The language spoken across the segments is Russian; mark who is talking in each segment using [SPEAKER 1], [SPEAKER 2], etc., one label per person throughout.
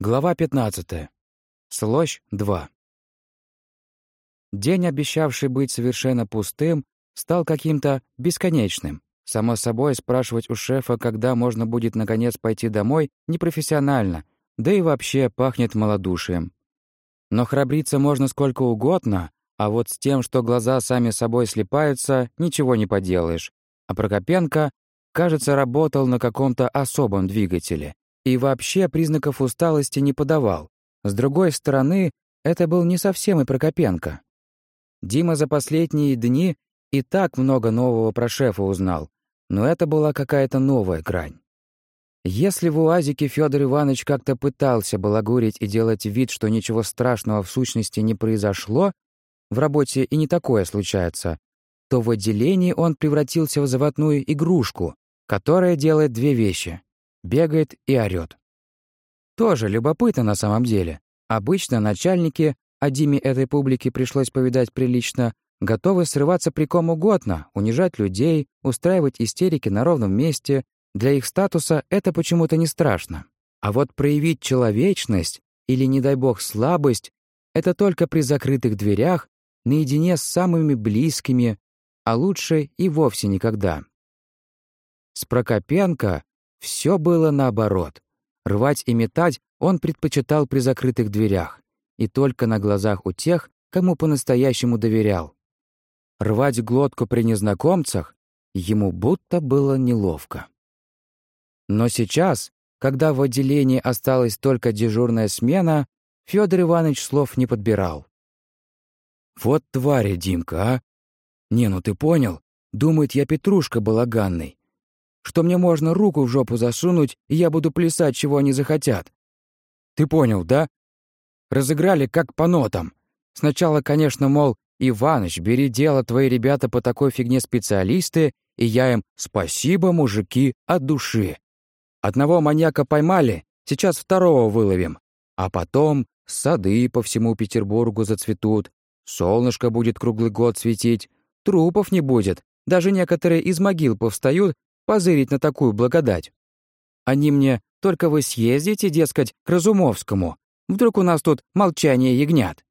[SPEAKER 1] Глава 15. Слощь 2. День, обещавший быть совершенно пустым, стал каким-то бесконечным. Само собой, спрашивать у шефа, когда можно будет наконец пойти домой, непрофессионально, да и вообще пахнет малодушием. Но храбриться можно сколько угодно, а вот с тем, что глаза сами собой слепаются, ничего не поделаешь. А Прокопенко, кажется, работал на каком-то особом двигателе и вообще признаков усталости не подавал. С другой стороны, это был не совсем и Прокопенко. Дима за последние дни и так много нового про шефа узнал, но это была какая-то новая грань. Если в УАЗике Федор Иванович как-то пытался балагурить и делать вид, что ничего страшного в сущности не произошло, в работе и не такое случается, то в отделении он превратился в заводную игрушку, которая делает две вещи бегает и орёт. Тоже любопытно на самом деле. Обычно начальники, а Диме этой публике пришлось повидать прилично, готовы срываться при ком угодно, унижать людей, устраивать истерики на ровном месте. Для их статуса это почему-то не страшно. А вот проявить человечность или, не дай бог, слабость — это только при закрытых дверях, наедине с самыми близкими, а лучше и вовсе никогда. С Прокопенко все было наоборот. Рвать и метать он предпочитал при закрытых дверях и только на глазах у тех, кому по-настоящему доверял. Рвать глотку при незнакомцах ему будто было неловко. Но сейчас, когда в отделении осталась только дежурная смена, Федор Иванович слов не подбирал. «Вот тварь, Димка, а! Не, ну ты понял? Думает, я Петрушка балаганный что мне можно руку в жопу засунуть, и я буду плясать, чего они захотят. Ты понял, да? Разыграли как по нотам. Сначала, конечно, мол, «Иваныч, бери дело, твои ребята по такой фигне специалисты», и я им «Спасибо, мужики, от души». Одного маньяка поймали, сейчас второго выловим. А потом сады по всему Петербургу зацветут, солнышко будет круглый год светить, трупов не будет, даже некоторые из могил повстают позырить на такую благодать. Они мне «Только вы съездите, дескать, к Разумовскому. Вдруг у нас тут молчание ягнят».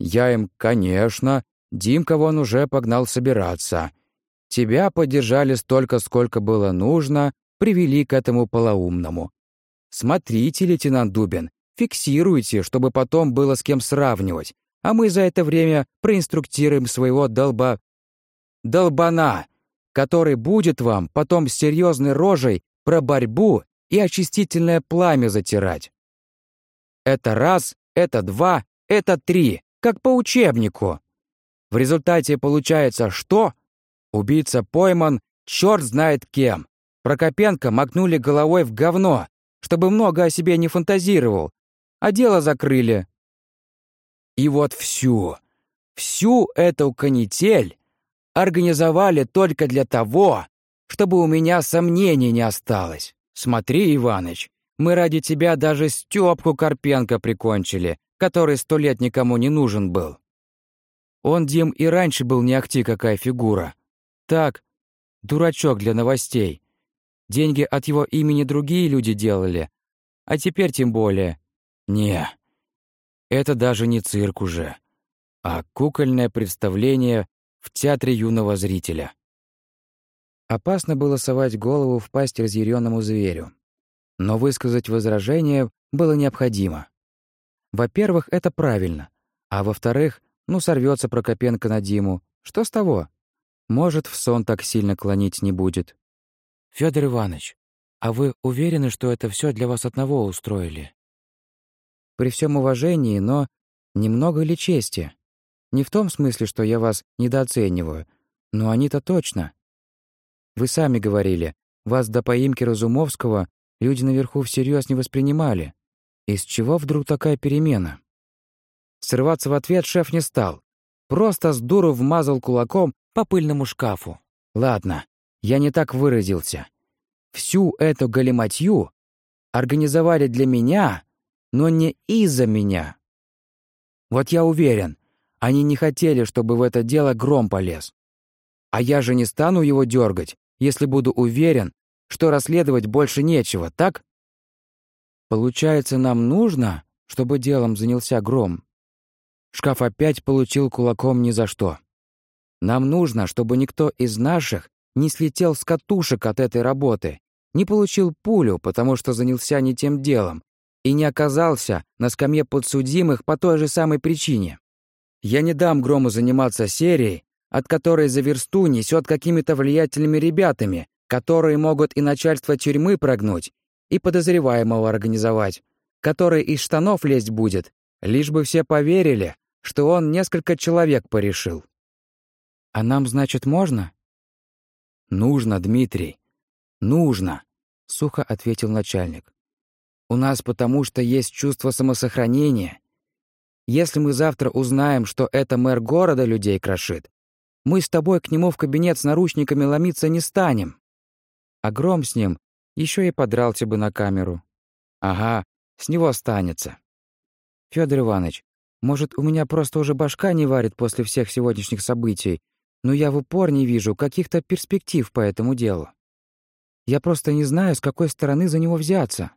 [SPEAKER 1] Я им «Конечно, Димка вон уже погнал собираться. Тебя поддержали столько, сколько было нужно, привели к этому полоумному. Смотрите, лейтенант Дубин, фиксируйте, чтобы потом было с кем сравнивать, а мы за это время проинструктируем своего долба... долбана, который будет вам потом серьезной рожей про борьбу и очистительное пламя затирать. Это раз, это два, это три, как по учебнику. В результате получается что? Убийца пойман, черт знает кем. Прокопенко макнули головой в говно, чтобы много о себе не фантазировал, а дело закрыли. И вот всю, всю эту канитель организовали только для того, чтобы у меня сомнений не осталось. Смотри, Иваныч, мы ради тебя даже Стёпку Карпенко прикончили, который сто лет никому не нужен был. Он, Дим, и раньше был не ахти какая фигура. Так, дурачок для новостей. Деньги от его имени другие люди делали, а теперь тем более. Не, это даже не цирк уже, а кукольное представление в театре юного зрителя. Опасно было совать голову в пасть разъяренному зверю. Но высказать возражение было необходимо. Во-первых, это правильно. А во-вторых, ну сорвется Прокопенко на Диму. Что с того? Может, в сон так сильно клонить не будет. Федор Иванович, а вы уверены, что это все для вас одного устроили? При всем уважении, но немного ли чести? Не в том смысле, что я вас недооцениваю, но они-то точно. Вы сами говорили, вас до поимки Разумовского люди наверху всерьез не воспринимали. Из чего вдруг такая перемена? Срываться в ответ шеф не стал. Просто с дуру вмазал кулаком по пыльному шкафу. Ладно, я не так выразился. Всю эту галиматью организовали для меня, но не из-за меня. Вот я уверен, они не хотели, чтобы в это дело гром полез. А я же не стану его дергать, если буду уверен, что расследовать больше нечего, так? Получается, нам нужно, чтобы делом занялся гром? Шкаф опять получил кулаком ни за что. Нам нужно, чтобы никто из наших не слетел с катушек от этой работы, не получил пулю, потому что занялся не тем делом, и не оказался на скамье подсудимых по той же самой причине. Я не дам Грому заниматься серией, от которой за версту несет какими-то влиятельными ребятами, которые могут и начальство тюрьмы прогнуть, и подозреваемого организовать, который из штанов лезть будет, лишь бы все поверили, что он несколько человек порешил. А нам, значит, можно? Нужно, Дмитрий. Нужно, сухо ответил начальник. У нас потому что есть чувство самосохранения. Если мы завтра узнаем, что это мэр города людей крошит, мы с тобой к нему в кабинет с наручниками ломиться не станем. А с ним еще и подрался бы на камеру. Ага, с него останется. Федор Иванович, может, у меня просто уже башка не варит после всех сегодняшних событий, но я в упор не вижу каких-то перспектив по этому делу. Я просто не знаю, с какой стороны за него взяться.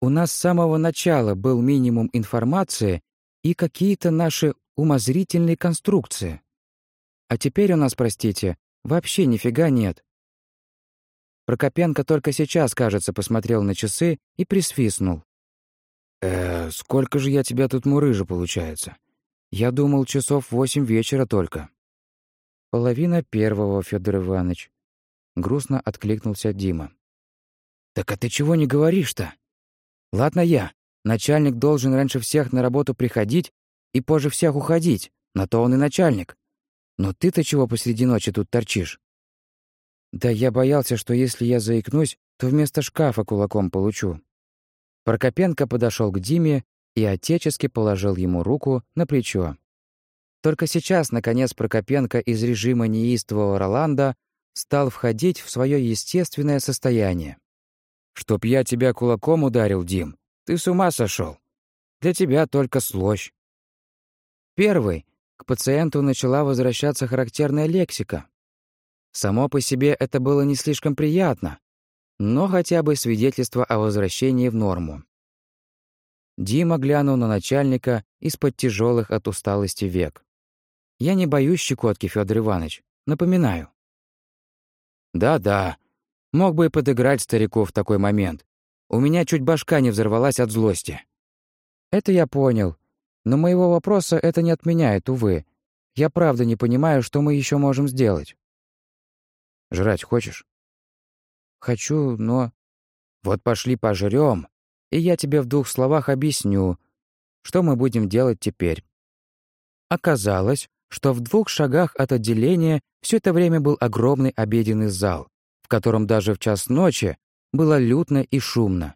[SPEAKER 1] У нас с самого начала был минимум информации и какие-то наши умозрительные конструкции. А теперь у нас, простите, вообще нифига нет. Прокопенко только сейчас, кажется, посмотрел на часы и присвистнул. «Э, сколько же я тебя тут мурыжа, получается? Я думал, часов восемь вечера только». «Половина первого, Федор Иванович», — грустно откликнулся Дима. «Так а ты чего не говоришь-то? Ладно я. Начальник должен раньше всех на работу приходить и позже всех уходить. На то он и начальник. Но ты-то чего посреди ночи тут торчишь?» «Да я боялся, что если я заикнусь, то вместо шкафа кулаком получу». Прокопенко подошел к Диме и отечески положил ему руку на плечо. Только сейчас, наконец, Прокопенко из режима неистового Роланда стал входить в свое естественное состояние. «Чтоб я тебя кулаком ударил, Дим, ты с ума сошел. Для тебя только слощь». Первый к пациенту начала возвращаться характерная лексика. Само по себе это было не слишком приятно, но хотя бы свидетельство о возвращении в норму. Дима глянул на начальника из-под тяжелых от усталости век. Я не боюсь щекотки, Федор Иванович. Напоминаю. Да-да. Мог бы и подыграть старику в такой момент. У меня чуть башка не взорвалась от злости. Это я понял. Но моего вопроса это не отменяет, увы. Я правда не понимаю, что мы еще можем сделать. Жрать хочешь? Хочу, но... Вот пошли пожрём, и я тебе в двух словах объясню, что мы будем делать теперь. Оказалось, что в двух шагах от отделения все это время был огромный обеденный зал, в котором даже в час ночи было лютно и шумно.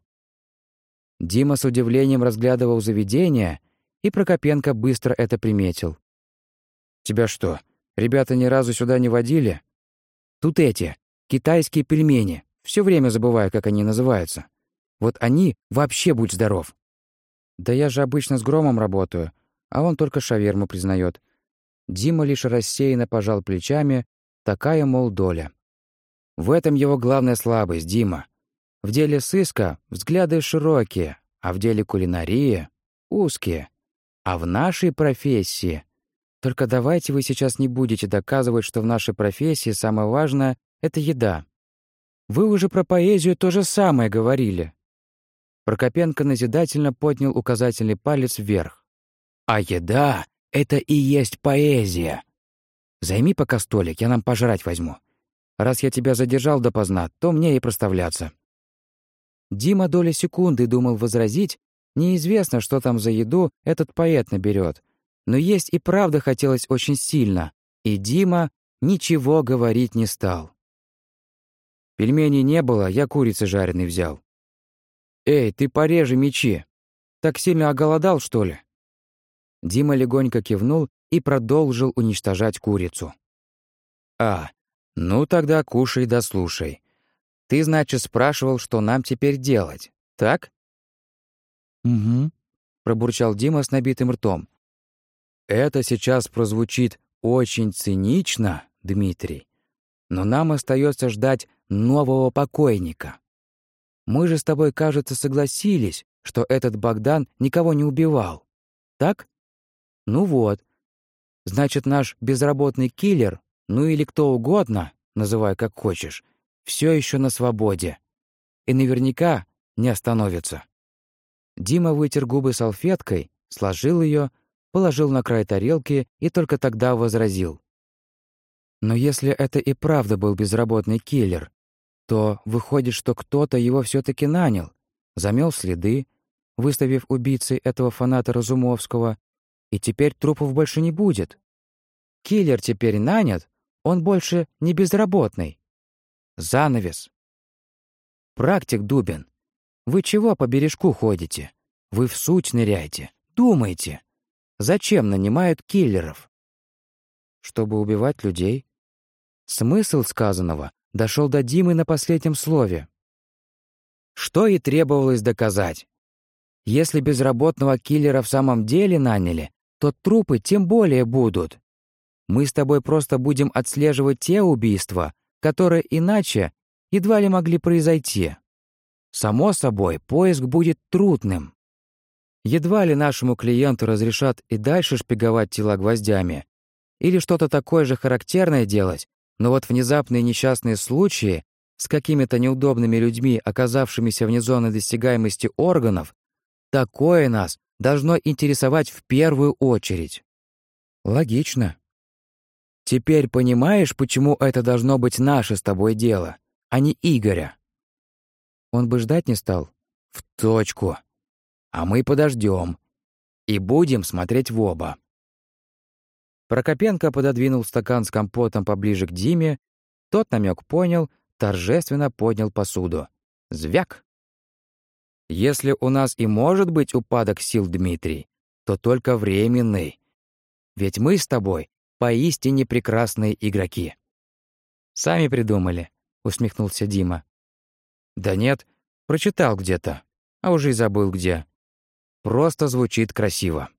[SPEAKER 1] Дима с удивлением разглядывал заведение, и Прокопенко быстро это приметил. «Тебя что, ребята ни разу сюда не водили? Тут эти, китайские пельмени, все время забываю, как они называются. Вот они вообще будь здоров». «Да я же обычно с Громом работаю, а он только шаверму признает. Дима лишь рассеянно пожал плечами, такая, мол, доля. В этом его главная слабость, Дима. В деле сыска взгляды широкие, а в деле кулинарии — узкие. А в нашей профессии... Только давайте вы сейчас не будете доказывать, что в нашей профессии самое важное — это еда. Вы уже про поэзию то же самое говорили. Прокопенко назидательно поднял указательный палец вверх. А еда это и есть поэзия. Займи пока столик, я нам пожрать возьму. Раз я тебя задержал допоздна, то мне и проставляться». Дима доля секунды думал возразить, неизвестно, что там за еду этот поэт наберет, но есть и правда хотелось очень сильно, и Дима ничего говорить не стал. Пельменей не было, я курицы жареной взял. «Эй, ты пореже мечи. Так сильно оголодал, что ли?» Дима легонько кивнул и продолжил уничтожать курицу. «А, ну тогда кушай да слушай. Ты, значит, спрашивал, что нам теперь делать, так?» «Угу», — пробурчал Дима с набитым ртом. «Это сейчас прозвучит очень цинично, Дмитрий, но нам остается ждать нового покойника. Мы же с тобой, кажется, согласились, что этот Богдан никого не убивал. Так? Ну вот. Значит, наш безработный киллер, ну или кто угодно, называй как хочешь, все еще на свободе. И наверняка не остановится. Дима вытер губы салфеткой, сложил ее, положил на край тарелки и только тогда возразил. Но если это и правда был безработный киллер, то выходит, что кто-то его все таки нанял, замел следы, выставив убийцей этого фаната Разумовского, и теперь трупов больше не будет. Киллер теперь нанят, он больше не безработный. Занавес. Практик Дубин, вы чего по бережку ходите? Вы в суть ныряйте, думайте. Зачем нанимают киллеров? Чтобы убивать людей? Смысл сказанного дошел до Димы на последнем слове. Что и требовалось доказать. Если безработного киллера в самом деле наняли, то трупы тем более будут. Мы с тобой просто будем отслеживать те убийства, которые иначе едва ли могли произойти. Само собой, поиск будет трудным. Едва ли нашему клиенту разрешат и дальше шпиговать тела гвоздями или что-то такое же характерное делать, но вот внезапные несчастные случаи с какими-то неудобными людьми, оказавшимися вне зоны достигаемости органов, такое нас должно интересовать в первую очередь. Логично. Теперь понимаешь, почему это должно быть наше с тобой дело, а не Игоря? Он бы ждать не стал. В точку. А мы подождем и будем смотреть в оба. Прокопенко пододвинул стакан с компотом поближе к Диме, тот намек понял, торжественно поднял посуду. Звяк! Если у нас и может быть упадок сил, Дмитрий, то только временный. Ведь мы с тобой поистине прекрасные игроки. Сами придумали, усмехнулся Дима. Да нет, прочитал где-то, а уже и забыл где. Просто звучит красиво.